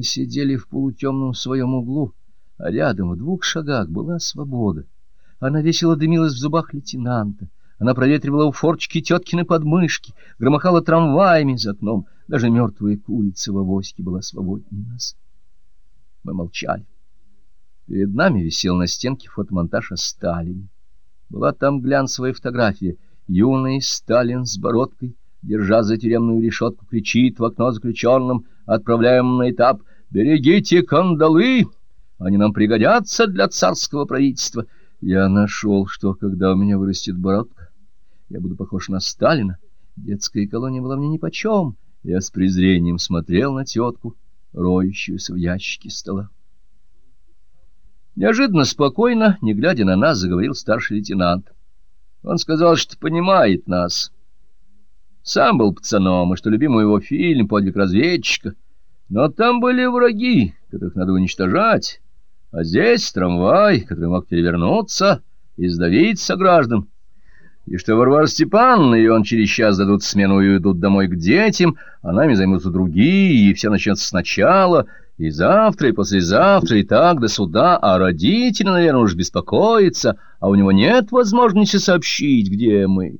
Мы сидели в полутемном своем углу, а рядом в двух шагах была свобода. Она весело дымилась в зубах лейтенанта. Она проветривала у форчики теткины подмышки, громыхала трамваями за окном. Даже мертвая курица в авоське была свободнее нас. Мы молчали. Перед нами висел на стенке фотомонтаж о Сталине. Была там глянцевая фотография. Юный Сталин с бородкой, держа за тюремную решетку, кричит в окно заключенным, отправляемым на этап «Берегите кандалы! Они нам пригодятся для царского правительства!» Я нашел, что когда у меня вырастет бородка, я буду похож на Сталина. Детская колония была мне нипочем. Я с презрением смотрел на тетку, роющуюся в ящике стола. Неожиданно спокойно, не глядя на нас, заговорил старший лейтенант. Он сказал, что понимает нас. Сам был пацаном, и что любимый его фильм «Подвиг разведчика». Но там были враги, которых надо уничтожать, а здесь трамвай, который мог перевернуться и сдавить сограждан. И что Варвара Степановна и он через час дадут смену и уйдут домой к детям, а нами займутся другие, и все начнется сначала, и завтра, и послезавтра, и так до суда, а родители, наверное, уж беспокоятся, а у него нет возможности сообщить, где мы».